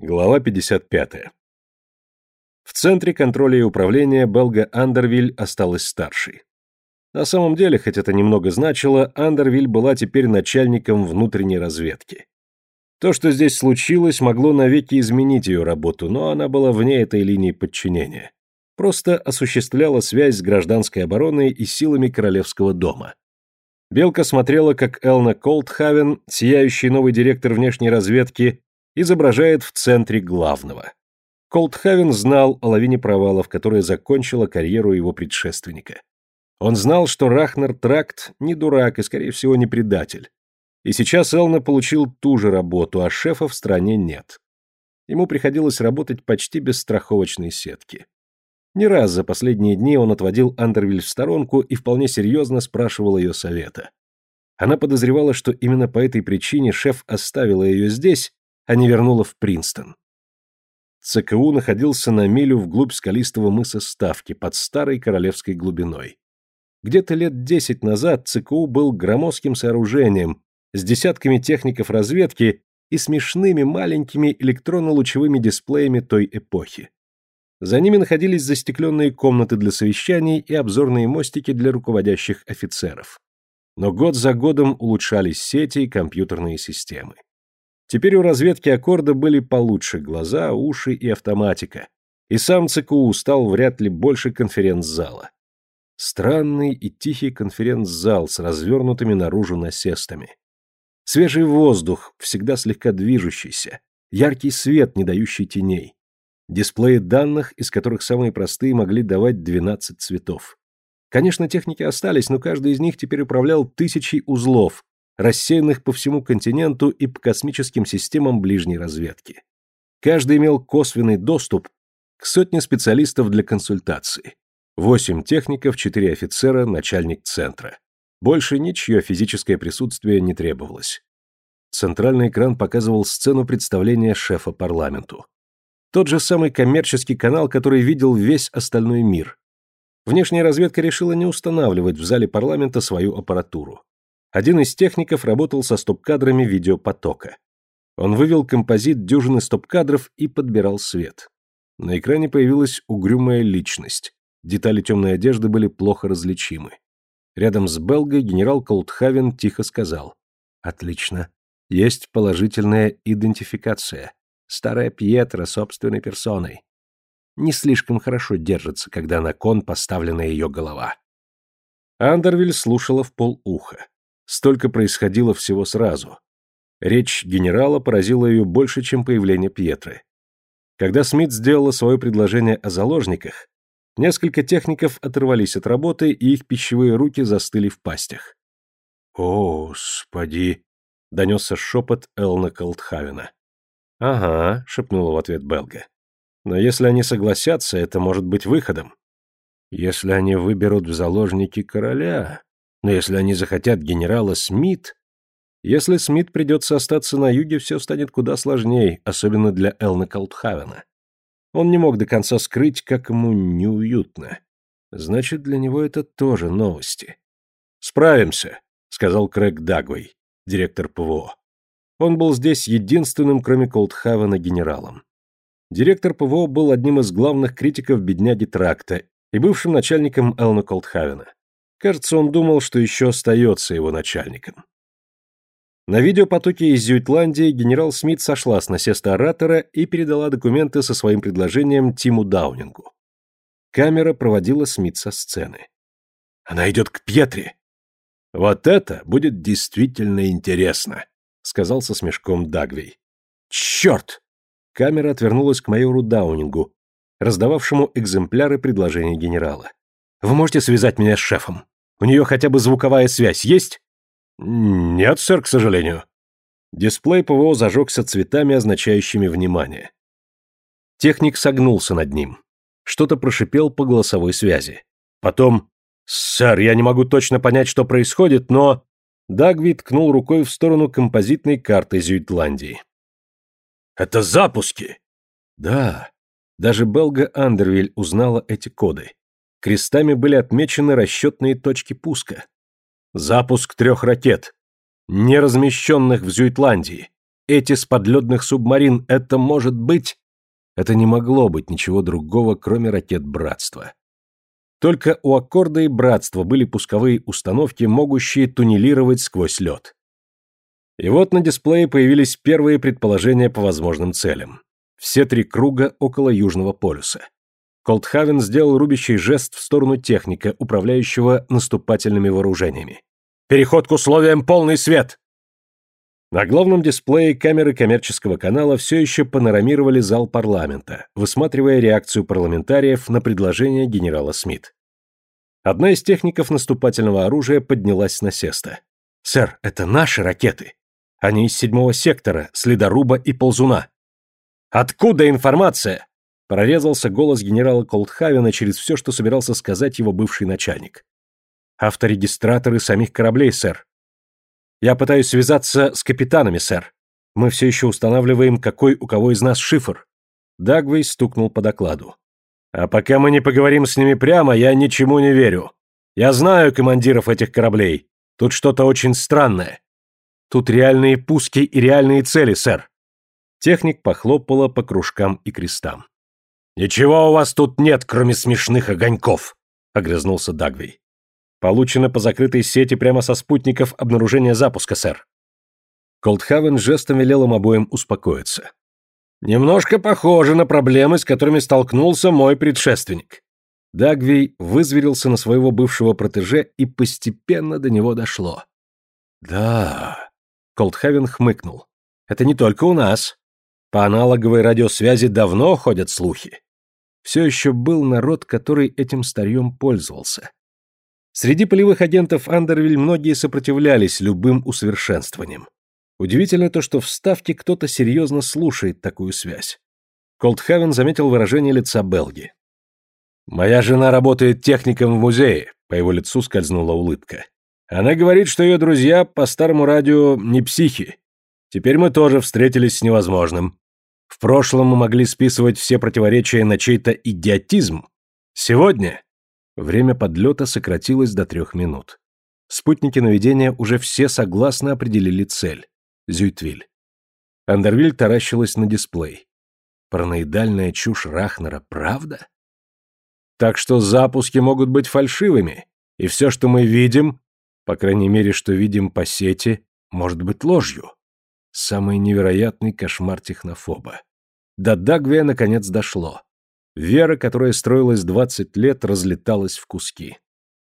Глава 55. В центре контроля и управления Белга Андервиль осталась старшей. На самом деле, хоть это немного значило, Андервиль была теперь начальником внутренней разведки. То, что здесь случилось, могло навеки изменить ее работу, но она была вне этой линии подчинения. Просто осуществляла связь с гражданской обороной и силами королевского дома. Белка смотрела, как Элна Колдхавен, сияющий новый директор внешней разведки, изображает в центре главного. Колдхавен знал о лавине провалов, которая закончила карьеру его предшественника. Он знал, что Рахнер Тракт не дурак и, скорее всего, не предатель. И сейчас Элна получил ту же работу, а шефа в стране нет. Ему приходилось работать почти без страховочной сетки. Не раз за последние дни он отводил Андервиль в сторонку и вполне серьезно спрашивал ее совета. Она подозревала, что именно по этой причине шеф оставила ее здесь а не вернула в Принстон. ЦКУ находился на милю вглубь скалистого мыса Ставки под старой королевской глубиной. Где-то лет десять назад ЦКУ был громоздким сооружением с десятками техников разведки и смешными маленькими электронно-лучевыми дисплеями той эпохи. За ними находились застекленные комнаты для совещаний и обзорные мостики для руководящих офицеров. Но год за годом улучшались сети и компьютерные системы. Теперь у разведки Аккорда были получше глаза, уши и автоматика, и сам ЦКУ стал вряд ли больше конференц-зала. Странный и тихий конференц-зал с развернутыми наружу насестами. Свежий воздух, всегда слегка движущийся, яркий свет, не дающий теней. Дисплеи данных, из которых самые простые могли давать 12 цветов. Конечно, техники остались, но каждый из них теперь управлял тысячей узлов, рассеянных по всему континенту и по космическим системам ближней разведки. Каждый имел косвенный доступ к сотне специалистов для консультации. Восемь техников, четыре офицера, начальник центра. Больше ничье физическое присутствие не требовалось. Центральный экран показывал сцену представления шефа парламенту. Тот же самый коммерческий канал, который видел весь остальной мир. Внешняя разведка решила не устанавливать в зале парламента свою аппаратуру. Один из техников работал со стоп-кадрами видеопотока. Он вывел композит дюжины стоп-кадров и подбирал свет. На экране появилась угрюмая личность. Детали темной одежды были плохо различимы. Рядом с Белгой генерал Колдхавен тихо сказал. «Отлично. Есть положительная идентификация. Старая Пьетра собственной персоной. Не слишком хорошо держится, когда на кон поставлена ее голова». Андервиль слушала в полуха. Столько происходило всего сразу. Речь генерала поразила ее больше, чем появление Пьетры. Когда Смит сделала свое предложение о заложниках, несколько техников оторвались от работы, и их пищевые руки застыли в пастях. «О, господи!» — донесся шепот Элна Колдхавена. «Ага», — шепнула в ответ Белга. «Но если они согласятся, это может быть выходом. Если они выберут в заложники короля...» Но если они захотят генерала Смит... Если Смит придется остаться на юге, все станет куда сложнее, особенно для Элна Колдхавена. Он не мог до конца скрыть, как ему неуютно. Значит, для него это тоже новости. «Справимся», — сказал Крэг Дагвей, директор ПВО. Он был здесь единственным, кроме Колдхавена, генералом. Директор ПВО был одним из главных критиков бедняги Тракта и бывшим начальником Элна Колдхавена. Кажется, он думал, что еще остается его начальником. На видеопотоке из Зюитландии генерал Смит сошла с насеста оратора и передала документы со своим предложением Тиму Даунингу. Камера проводила Смит со сцены. «Она идет к Пьетре!» «Вот это будет действительно интересно», — сказал со смешком Дагвей. «Черт!» Камера отвернулась к майору Даунингу, раздававшему экземпляры предложения генерала. «Вы можете связать меня с шефом?» У нее хотя бы звуковая связь есть? Нет, сэр, к сожалению. Дисплей ПВО зажегся цветами, означающими внимание. Техник согнулся над ним. Что-то прошипел по голосовой связи. Потом «Сэр, я не могу точно понять, что происходит, но...» Дагви ткнул рукой в сторону композитной карты Зюитландии. «Это запуски!» «Да». Даже Белга Андервиль узнала эти коды. Крестами были отмечены расчетные точки пуска. Запуск трех ракет, не размещенных в Зюитландии. Этис подледных субмарин — это может быть... Это не могло быть ничего другого, кроме ракет Братства. Только у Аккорда и Братства были пусковые установки, могущие туннелировать сквозь лед. И вот на дисплее появились первые предположения по возможным целям. Все три круга около Южного полюса. Колдхавен сделал рубящий жест в сторону техника, управляющего наступательными вооружениями. «Переход к условиям полный свет!» На главном дисплее камеры коммерческого канала все еще панорамировали зал парламента, высматривая реакцию парламентариев на предложение генерала Смит. Одна из техников наступательного оружия поднялась с насеста. «Сэр, это наши ракеты. Они из седьмого сектора, следоруба и ползуна». «Откуда информация?» Прорезался голос генерала Колдхавена через все, что собирался сказать его бывший начальник. «Авторегистраторы самих кораблей, сэр. Я пытаюсь связаться с капитанами, сэр. Мы все еще устанавливаем, какой у кого из нас шифр. Дагвей стукнул по докладу. А пока мы не поговорим с ними прямо, я ничему не верю. Я знаю командиров этих кораблей. Тут что-то очень странное. Тут реальные пуски и реальные цели, сэр. Техник похлопала по кружкам и крестам. «Ничего у вас тут нет, кроме смешных огоньков», — огрызнулся Дагвей. Получено по закрытой сети прямо со спутников обнаружения запуска, сэр. Колдхавен жестом велел им обоим успокоиться. Немножко похоже на проблемы, с которыми столкнулся мой предшественник. Дагвей вызверился на своего бывшего протеже, и постепенно до него дошло. Да, Колдхавен хмыкнул. Это не только у нас. По аналоговой радиосвязи давно ходят слухи. Все еще был народ, который этим старьем пользовался. Среди полевых агентов Андервиль многие сопротивлялись любым усовершенствованиям. Удивительно то, что в Ставке кто-то серьезно слушает такую связь. Колдхавен заметил выражение лица Белги. «Моя жена работает техником в музее», — по его лицу скользнула улыбка. «Она говорит, что ее друзья по старому радио не психи. Теперь мы тоже встретились с невозможным. В прошлом мы могли списывать все противоречия на чей-то идиотизм. Сегодня Время подлета сократилось до трех минут. Спутники наведения уже все согласно определили цель — Зюйтвиль. Андервиль таращилась на дисплей. Параноидальная чушь Рахнера, правда? Так что запуски могут быть фальшивыми, и все, что мы видим, по крайней мере, что видим по сети, может быть ложью. Самый невероятный кошмар технофоба. До Дагвия наконец дошло. Вера, которая строилась двадцать лет, разлеталась в куски.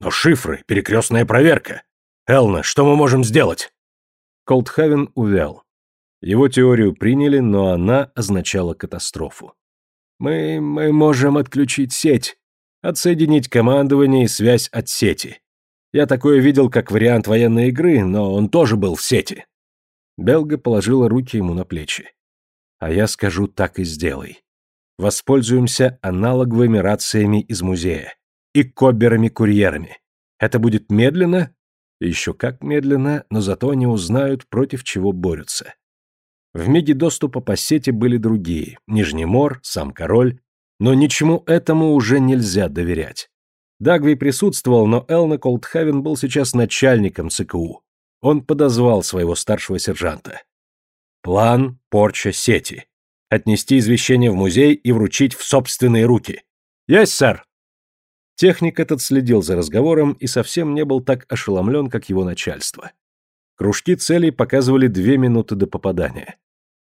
«Но шифры, перекрестная проверка! Элна, что мы можем сделать?» Колдхавен увял. Его теорию приняли, но она означала катастрофу. «Мы... мы можем отключить сеть, отсоединить командование и связь от сети. Я такое видел как вариант военной игры, но он тоже был в сети». Белга положила руки ему на плечи. «А я скажу, так и сделай воспользуемся аналоговыми рациями из музея и коберами-курьерами. Это будет медленно, еще как медленно, но зато они узнают, против чего борются. В миге доступа по сети были другие, Нижний Мор, сам король, но ничему этому уже нельзя доверять. Дагви присутствовал, но Элна Колдхавен был сейчас начальником ЦКУ. Он подозвал своего старшего сержанта. План порча сети отнести извещение в музей и вручить в собственные руки. Есть, сэр. Техник этот следил за разговором и совсем не был так ошеломлен, как его начальство. Кружки целей показывали две минуты до попадания.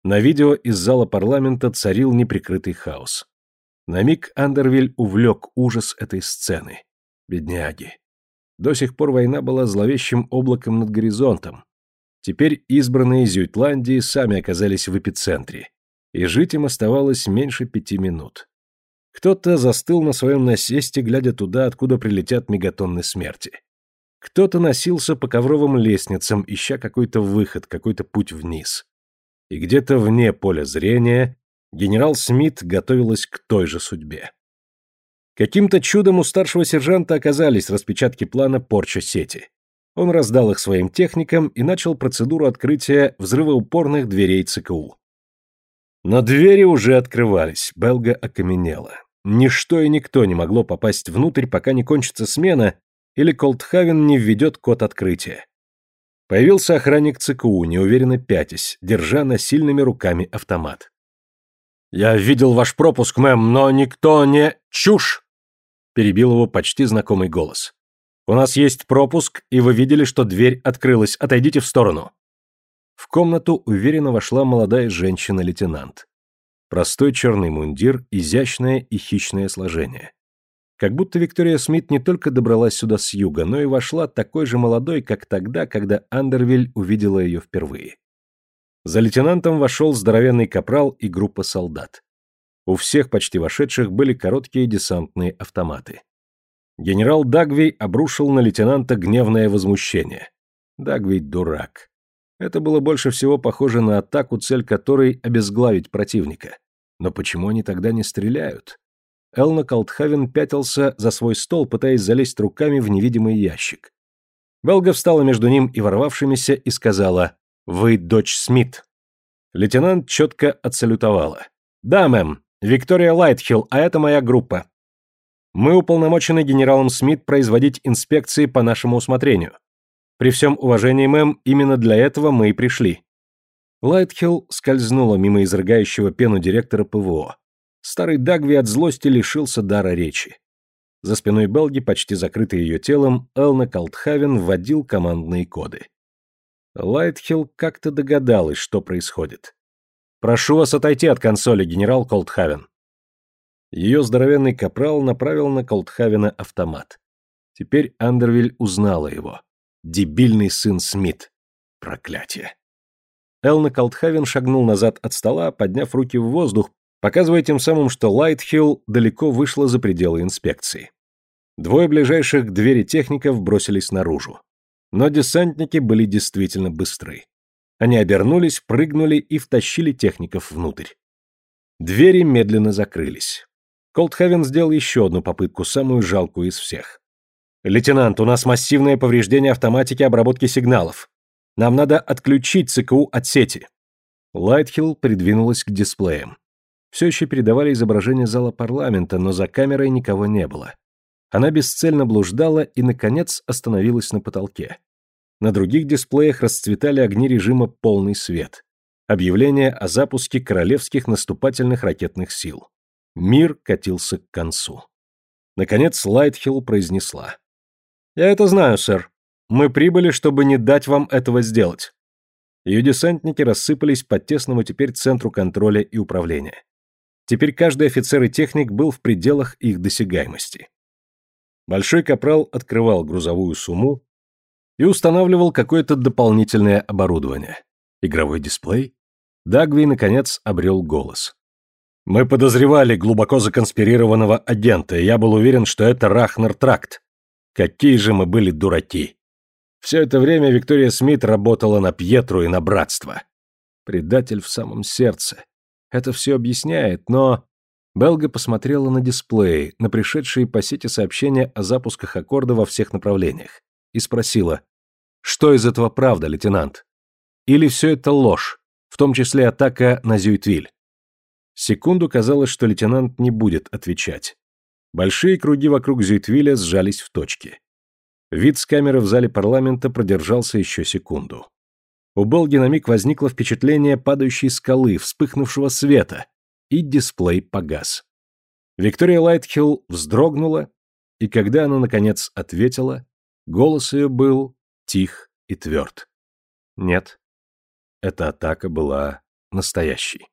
На видео из зала парламента царил неприкрытый хаос. На миг Андервиль увлек ужас этой сцены. Бедняги. До сих пор война была зловещим облаком над горизонтом. Теперь избранные из Ютландии сами оказались в эпицентре и жить им оставалось меньше пяти минут. Кто-то застыл на своем насесте, глядя туда, откуда прилетят мегатонны смерти. Кто-то носился по ковровым лестницам, ища какой-то выход, какой-то путь вниз. И где-то вне поля зрения генерал Смит готовилась к той же судьбе. Каким-то чудом у старшего сержанта оказались распечатки плана порча сети. Он раздал их своим техникам и начал процедуру открытия взрывоупорных дверей ЦКУ. Но двери уже открывались, Белга окаменела. Ничто и никто не могло попасть внутрь, пока не кончится смена или Колдхавен не введет код открытия. Появился охранник ЦКУ, неуверенно пятясь, держа насильными руками автомат. «Я видел ваш пропуск, мэм, но никто не... Чушь!» Перебил его почти знакомый голос. «У нас есть пропуск, и вы видели, что дверь открылась. Отойдите в сторону». В комнату уверенно вошла молодая женщина-лейтенант. Простой черный мундир, изящное и хищное сложение. Как будто Виктория Смит не только добралась сюда с юга, но и вошла такой же молодой, как тогда, когда Андервиль увидела ее впервые. За лейтенантом вошел здоровенный капрал и группа солдат. У всех почти вошедших были короткие десантные автоматы. Генерал Дагвей обрушил на лейтенанта гневное возмущение. Дагвей дурак. Это было больше всего похоже на атаку, цель которой — обезглавить противника. Но почему они тогда не стреляют? Элна Калтхавен пятился за свой стол, пытаясь залезть руками в невидимый ящик. Белга встала между ним и ворвавшимися и сказала «Вы дочь Смит». Лейтенант четко отсалютовала. «Да, мэм, Виктория Лайтхилл, а это моя группа. Мы уполномочены генералом Смит производить инспекции по нашему усмотрению. При всем уважении, мэм, именно для этого мы и пришли». Лайтхилл скользнула мимо изрыгающего пену директора ПВО. Старый Дагви от злости лишился дара речи. За спиной Белги, почти закрытой ее телом, Элна Калтхавен вводил командные коды. Лайтхилл как-то догадалась, что происходит. «Прошу вас отойти от консоли, генерал Колдхавен». Ее здоровенный капрал направил на Колдхавена автомат. Теперь Андервиль узнала его. Дебильный сын Смит. Проклятие. Элна Колдхавен шагнул назад от стола, подняв руки в воздух, показывая тем самым, что Лайтхилл далеко вышла за пределы инспекции. Двое ближайших к двери техников бросились наружу. Но десантники были действительно быстры. Они обернулись, прыгнули и втащили техников внутрь. Двери медленно закрылись. Колдхавен сделал еще одну попытку, самую жалкую из всех. «Лейтенант, у нас массивное повреждение автоматики обработки сигналов. Нам надо отключить ЦКУ от сети». Лайтхилл придвинулась к дисплеям. Все еще передавали изображение зала парламента, но за камерой никого не было. Она бесцельно блуждала и, наконец, остановилась на потолке. На других дисплеях расцветали огни режима «полный свет». Объявление о запуске королевских наступательных ракетных сил. Мир катился к концу. Наконец Лайтхилл произнесла. «Я это знаю, сэр. Мы прибыли, чтобы не дать вам этого сделать». Ее десантники рассыпались по тесному теперь центру контроля и управления. Теперь каждый офицер и техник был в пределах их досягаемости. Большой капрал открывал грузовую сумму и устанавливал какое-то дополнительное оборудование. Игровой дисплей? Дагви, наконец, обрел голос. «Мы подозревали глубоко законспирированного агента, и я был уверен, что это Рахнер Тракт. Какие же мы были дураки. Все это время Виктория Смит работала на Пьетру и на братство. Предатель в самом сердце. Это все объясняет, но... Белга посмотрела на дисплей, на пришедшие по сети сообщения о запусках аккорда во всех направлениях, и спросила, что из этого правда, лейтенант? Или все это ложь, в том числе атака на Зюитвиль? Секунду казалось, что лейтенант не будет отвечать. Большие круги вокруг Зюитвиля сжались в точке. Вид с камеры в зале парламента продержался еще секунду. У Белги на миг возникло впечатление падающей скалы, вспыхнувшего света, и дисплей погас. Виктория Лайтхилл вздрогнула, и когда она, наконец, ответила, голос ее был тих и тверд. Нет, эта атака была настоящей.